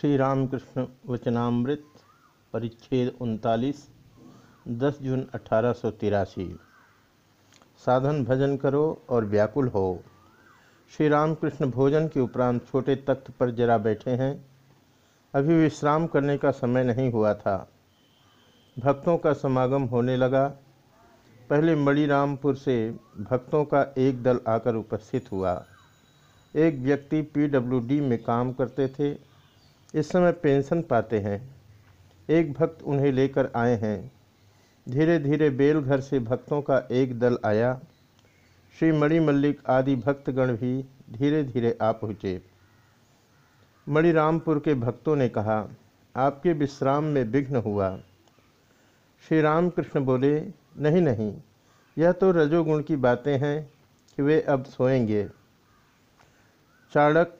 श्री रामकृष्ण वचनामृत, परिच्छेद उनतालीस, दस जून अठारह सौ तिरासी। साधन भजन करो और व्याकुल हो। श्री रामकृष्ण भोजन के उपरांत छोटे तख्त पर जरा बैठे हैं। अभी विश्राम करने का समय नहीं हुआ था। भक्तों का समागम होने लगा। पहले मणिरामपुर से भक्तों का एक दल आकर उपस्थित हुआ। एक व्यक्ति पीडब्ल्यूडी में काम करते थे। इस समय पेंशन पाते हैं। एक भक्त उन्हें लेकर आए हैं। धीरे धीरे बेलघर से भक्तों का एक दल आया। श्री मणिमल्लिक आदि भक्तगण भी धीरे धीरे आ पहुँचे। मणिरामपुर के भक्तों ने कहा, आपके विश्राम में विघ्न हुआ। श्री रामकृष्ण बोले, नहीं नहीं, यह तो रजोगुण की बातें हैं कि वे अब सोएँगे। चाणक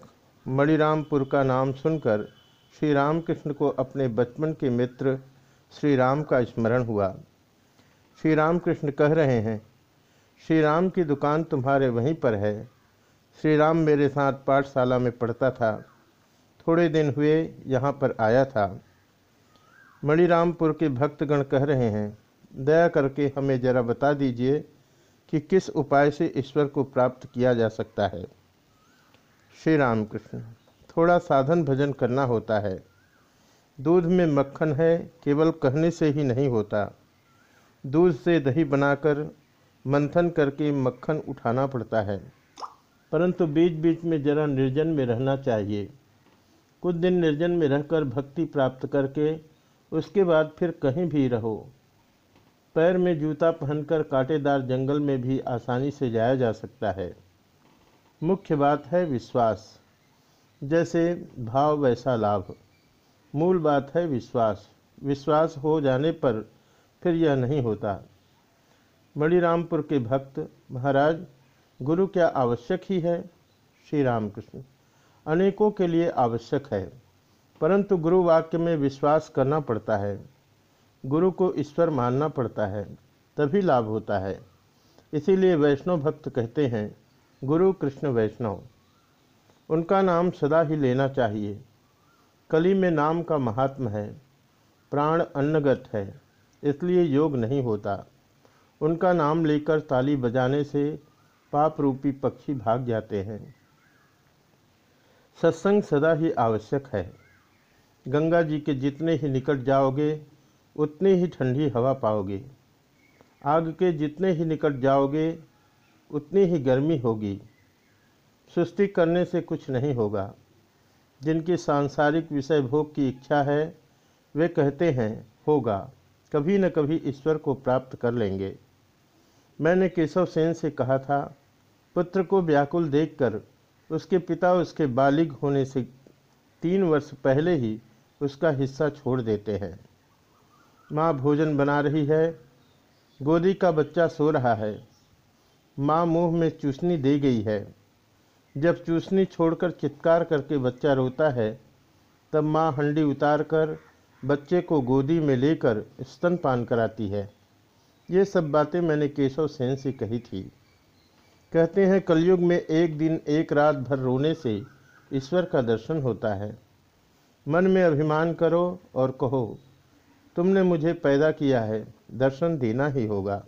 मणिरामपुर का नाम सुनकर श्री रामकृष्ण को अपने बचपन के मित्र श्री राम का स्मरण हुआ। श्री रामकृष्ण कह रहे हैं श्री राम की दुकान तुम्हारे वहीं पर है। श्री राम मेरे साथ पाठशाला में पढ़ता था। थोड़े दिन हुए यहाँ पर आया था। मणिरामपुर के भक्तगण कह रहे हैं, दया करके हमें जरा बता दीजिए कि किस उपाय से ईश्वर को प्राप्त किया जा सकता है? श्री रामकृष्ण थोड़ा साधन भजन करना होता है। दूध में मक्खन है, केवल कहने से ही नहीं होता। दूध से दही बनाकर मंथन करके मक्खन उठाना पड़ता है। परंतु बीच बीच में जरा निर्जन में रहना चाहिए। कुछ दिन निर्जन में रहकर भक्ति प्राप्त करके उसके बाद फिर कहीं भी रहो। पैर में जूता पहनकर कांटेदार जंगल में भी आसानी से जाया जा सकता है। मुख्य बात है विश्वास। जैसे भाव वैसा लाभ। मूल बात है विश्वास। विश्वास हो जाने पर फिर यह नहीं होता। मणिरामपुर के भक्त, महाराज, गुरु क्या आवश्यक ही है? श्री रामकृष्ण अनेकों के लिए आवश्यक है, परंतु गुरु वाक्य में विश्वास करना पड़ता है। गुरु को ईश्वर मानना पड़ता है, तभी लाभ होता है। इसीलिए वैष्णव भक्त कहते हैं, गुरु कृष्ण वैष्णव। उनका नाम सदा ही लेना चाहिए। कली में नाम का महात्म है, प्राण अन्नगत है, इसलिए योग नहीं होता। उनका नाम लेकर ताली बजाने से पाप रूपी पक्षी भाग जाते हैं। सत्संग सदा ही आवश्यक है। गंगा जी के जितने ही निकट जाओगे, उतनी ही ठंडी हवा पाओगे। आग के जितने ही निकट जाओगे, उतनी ही गर्मी होगी। सुस्ती करने से कुछ नहीं होगा। जिनकी सांसारिक विषय भोग की इच्छा है, वे कहते हैं, होगा। कभी न कभी ईश्वर को प्राप्त कर लेंगे। मैंने केशव सेन से कहा था, पुत्र को व्याकुल देखकर उसके पिता उसके बालिग होने से तीन वर्ष पहले ही उसका हिस्सा छोड़ देते हैं। माँ भोजन बना रही है, गोदी का बच्चा सो रहा है। माँ मुँह में चूसनी दे गई है। जब चूसनी छोड़कर चित्कार करके बच्चा रोता है, तब माँ हंडी उतार कर बच्चे को गोदी में लेकर स्तनपान कराती है। ये सब बातें मैंने केशव सेन से कही थी। कहते हैं, कलयुग में एक दिन एक रात भर रोने से ईश्वर का दर्शन होता है। मन में अभिमान करो और कहो, तुमने मुझे पैदा किया है, दर्शन देना ही होगा।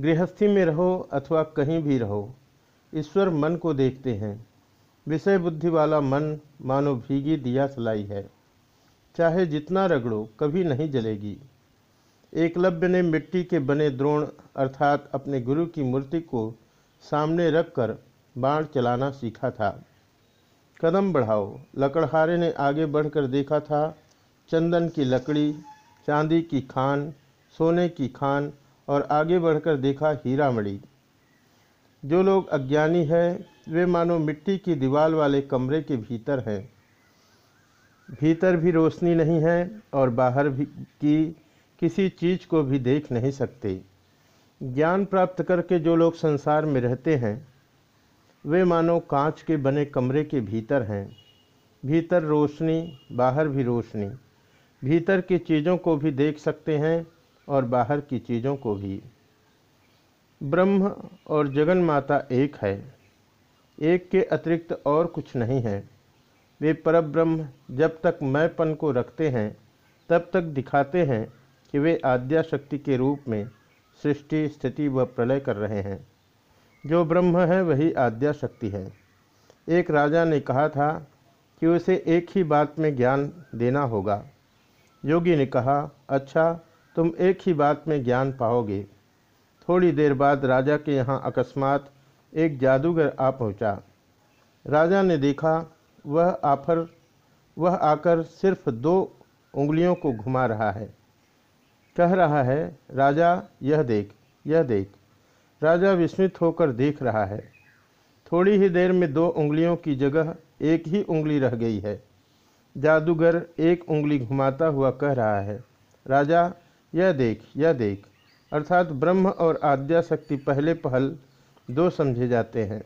गृहस्थी में रहो अथवा कहीं भी रहो ईश्वर मन को देखते हैं। विषय बुद्धि वाला मन मानो भीगी दिया सलाई है। चाहे जितना रगड़ो, कभी नहीं जलेगी। एकलव्य ने मिट्टी के बने द्रोण अर्थात अपने गुरु की मूर्ति को सामने रखकर बाण चलाना सीखा था। कदम बढ़ाओ, लकड़हारे ने आगे बढ़कर देखा था, चंदन की लकड़ी, चांदी की खान, सोने की खान और आगे बढ़कर देखा हीरा मणि जो लोग अज्ञानी हैं, वे मानो मिट्टी की दीवार वाले कमरे के भीतर हैं। भीतर भी रोशनी नहीं है और बाहर भी की किसी चीज़ को भी देख नहीं सकते। ज्ञान प्राप्त करके जो लोग संसार में रहते हैं, वे मानो कांच के बने कमरे के भीतर हैं। भीतर रोशनी, बाहर भी रोशनी। भीतर की चीज़ों को भी देख सकते हैं और बाहर की चीज़ों को भी। ब्रह्म और जगन माता एक है। एक के अतिरिक्त और कुछ नहीं है। वे परब्रह्म, जब तक मैंपन को रखते हैं, तब तक दिखाते हैं कि वे आद्या शक्ति के रूप में सृष्टि, स्थिति व प्रलय कर रहे हैं। जो ब्रह्म है, वही आद्या शक्ति है। एक राजा ने कहा था कि उसे एक ही बात में ज्ञान देना होगा। योगी ने कहा अच्छा तुम एक ही बात में ज्ञान पाओगे। थोड़ी देर बाद राजा के यहाँ अकस्मात एक जादूगर आ पहुँचा। राजा ने देखा, वह आफर, वह आकर सिर्फ़ दो उंगलियों को घुमा रहा है। कह रहा है, राजा, यह देख यह देख। राजा विस्मित होकर देख रहा है। थोड़ी ही देर में दो उंगलियों की जगह एक ही उंगली रह गई है। जादूगर एक उंगली घुमाता हुआ कह रहा है, राजा, यह देख यह देख। अर्थात ब्रह्म और आद्याशक्ति पहले पहल दो समझे जाते हैं,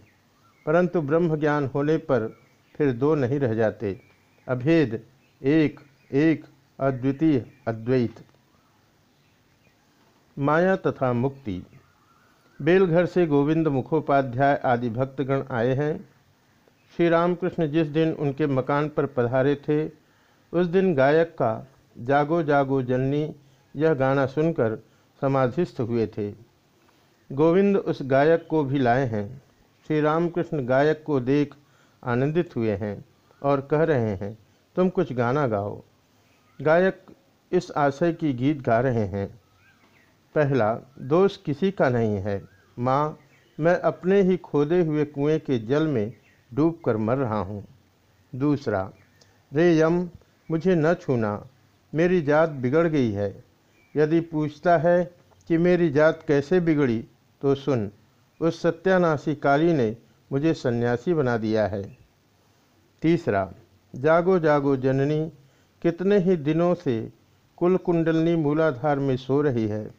परंतु ब्रह्म ज्ञान होने पर फिर दो नहीं रह जाते। अभेद, एक एक, अद्वितीय, अद्वैत। माया तथा मुक्ति। बेलघर से गोविंद मुखोपाध्याय आदि भक्तगण आए हैं। श्री रामकृष्ण जिस दिन उनके मकान पर पधारे थे, उस दिन गायक का जागो जागो जननी यह गाना सुनकर समाधिस्थ हुए थे। गोविंद उस गायक को भी लाए हैं। श्री रामकृष्ण गायक को देख आनंदित हुए हैं और कह रहे हैं, तुम कुछ गाना गाओ। गायक इस आशय की गीत गा रहे हैं। पहला, दोष किसी का नहीं है। माँ, मैं अपने ही खोदे हुए कुएँ के जल में डूब कर मर रहा हूँ। दूसरा, रे यम, मुझे न छूना। मेरी जात बिगड़ गई है। यदि पूछता है कि मेरी जात कैसे बिगड़ी तो सुन, उस सत्यानाशी काली ने मुझे सन्यासी बना दिया है। तीसरा, जागो जागो जननी, कितने ही दिनों से कुल कुंडलनी मूलाधार में सो रही है।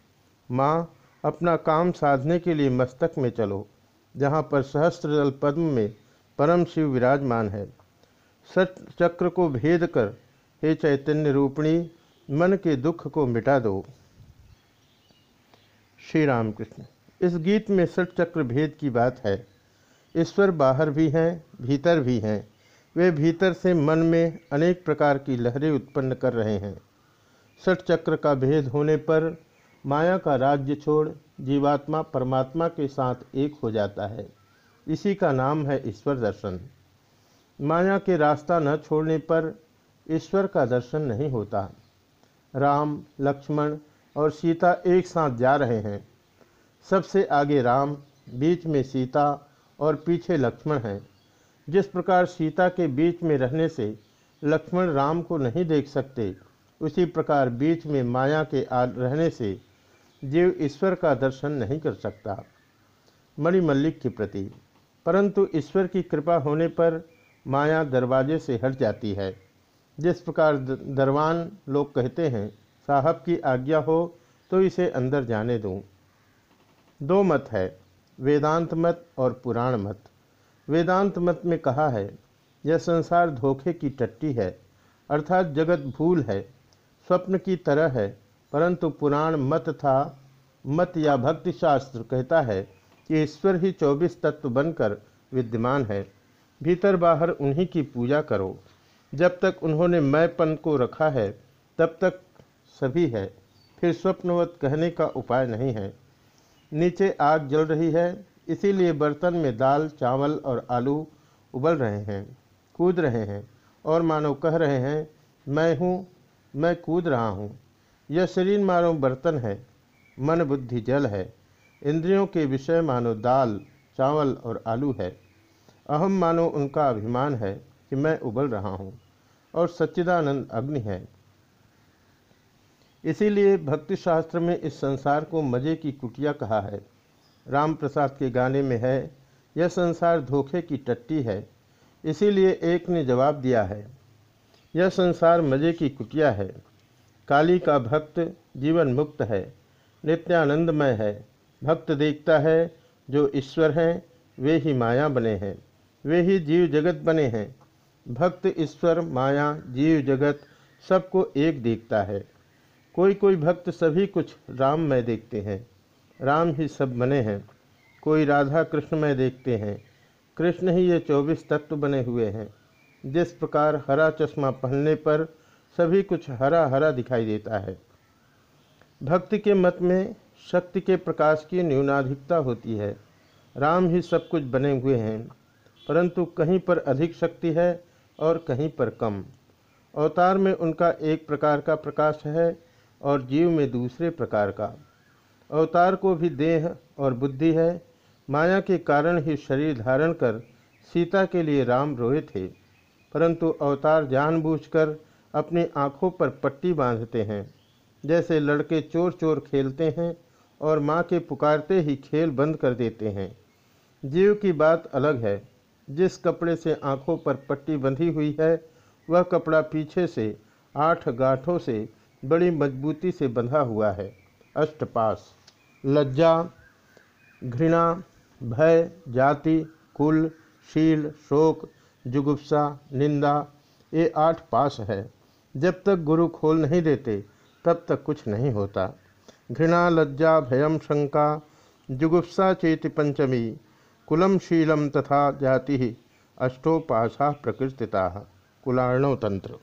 माँ, अपना काम साधने के लिए मस्तक में चलो, जहाँ पर सहस्त्र दल पद्म में परम शिव विराजमान है। सच चक्र को भेद कर, हे चैतन्य रूपणी मन के दुख को मिटा दो। श्री राम कृष्ण इस गीत में सट चक्र भेद की बात है। ईश्वर बाहर भी हैं, भीतर भी हैं। वे भीतर से मन में अनेक प्रकार की लहरें उत्पन्न कर रहे हैं। सट चक्र का भेद होने पर माया का राज्य छोड़ जीवात्मा परमात्मा के साथ एक हो जाता है। इसी का नाम है ईश्वर दर्शन। माया के रास्ता न छोड़ने पर ईश्वर का दर्शन नहीं होता। राम, लक्ष्मण और सीता एक साथ जा रहे हैं। सबसे आगे राम, बीच में सीता और पीछे लक्ष्मण हैं। जिस प्रकार सीता के बीच में रहने से लक्ष्मण राम को नहीं देख सकते, उसी प्रकार बीच में माया के आ रहने से जीव ईश्वर का दर्शन नहीं कर सकता। मणिमल्लिक के प्रति। परंतु ईश्वर की कृपा होने पर माया दरवाजे से हट जाती है। जिस प्रकार दरवान लोग कहते हैं, साहब की आज्ञा हो तो इसे अंदर जाने दूँ। दो मत है, वेदांत मत और पुराण मत। वेदांत मत में कहा है, यह संसार धोखे की टट्टी है, अर्थात जगत भूल है, स्वप्न की तरह है, परंतु पुराण मत था। मत या भक्ति शास्त्र कहता है कि ईश्वर ही चौबीस तत्व बनकर विद्यमान है, भीतर बाहर उन्हीं की पूजा करो। जब तक उन्होंने मैंपन को रखा है, तब तक सभी है। फिर स्वप्नवत कहने का उपाय नहीं है। नीचे आग जल रही है, इसीलिए बर्तन में दाल, चावल और आलू उबल रहे हैं, कूद रहे हैं और मानो कह रहे हैं, मैं हूँ, मैं कूद रहा हूँ। यह शरीर मानो बर्तन है, मन बुद्धि जल है। इंद्रियों के विषय मानो दाल, चावल और आलू है। अहम मानो उनका अभिमान है कि मैं उबल रहा हूँ। और सच्चिदानंद अग्नि है। इसीलिए भक्ति शास्त्र में इस संसार को मज़े की कुटिया कहा है। राम प्रसाद के गाने में है, यह संसार धोखे की टट्टी है। इसीलिए एक ने जवाब दिया है, यह संसार मज़े की कुटिया है। काली का भक्त जीवन मुक्त है, नित्यानंदमय है। भक्त देखता है, जो ईश्वर हैं, वे ही माया बने हैं, वे ही जीव जगत बने हैं। भक्त, ईश्वर, माया, जीव, जगत सबको एक देखता है। कोई कोई भक्त सभी कुछ राम में देखते हैं। राम ही सब बने हैं। कोई राधा कृष्ण में देखते हैं। कृष्ण ही ये चौबीस तत्व बने हुए हैं। जिस प्रकार हरा चश्मा पहनने पर सभी कुछ हरा हरा दिखाई देता है। भक्ति के मत में शक्ति के प्रकाश की न्यूनाधिकता होती है। राम ही सब कुछ बने हुए हैं। परंतु कहीं पर अधिक शक्ति है और कहीं पर कम। अवतार में उनका एक प्रकार का प्रकाश है और जीव में दूसरे प्रकार का। अवतार को भी देह और बुद्धि है। माया के कारण ही शरीर धारण कर सीता के लिए राम रोए थे, परंतु अवतार जानबूझकर अपनी आँखों पर पट्टी बांधते हैं। जैसे लड़के चोर चोर खेलते हैं और माँ के पुकारते ही खेल बंद कर देते हैं। जीव की बात अलग है। जिस कपड़े से आँखों पर पट्टी बंधी हुई है, वह कपड़ा पीछे से, आठ गांठों से, बड़ी मजबूती से बंधा हुआ है। अष्टपास लज्जा, घृणा, भय, जाति, कुल, शील, शोक, जुगुप्सा, निंदा, ये आठ पास है। जब तक गुरु खोल नहीं देते, तब तक कुछ नहीं होता। घृणा, लज्जा, भयम, शंका, जुगुप्सा, चेति, पंचमी कुलम शीलम तथा जाति अष्टोपाशा प्रकृतिता। कुलाणव तंत्र